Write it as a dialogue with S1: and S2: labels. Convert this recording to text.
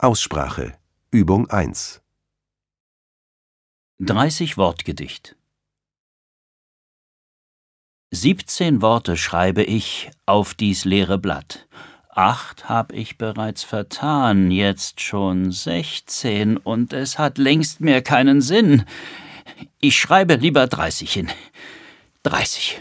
S1: Aussprache Übung 1
S2: 30 Wortgedicht 17 Worte schreibe ich auf dies leere Blatt. Acht hab ich bereits vertan, jetzt schon sechzehn, und es hat längst mehr keinen Sinn. Ich schreibe lieber dreißig hin. Dreißig.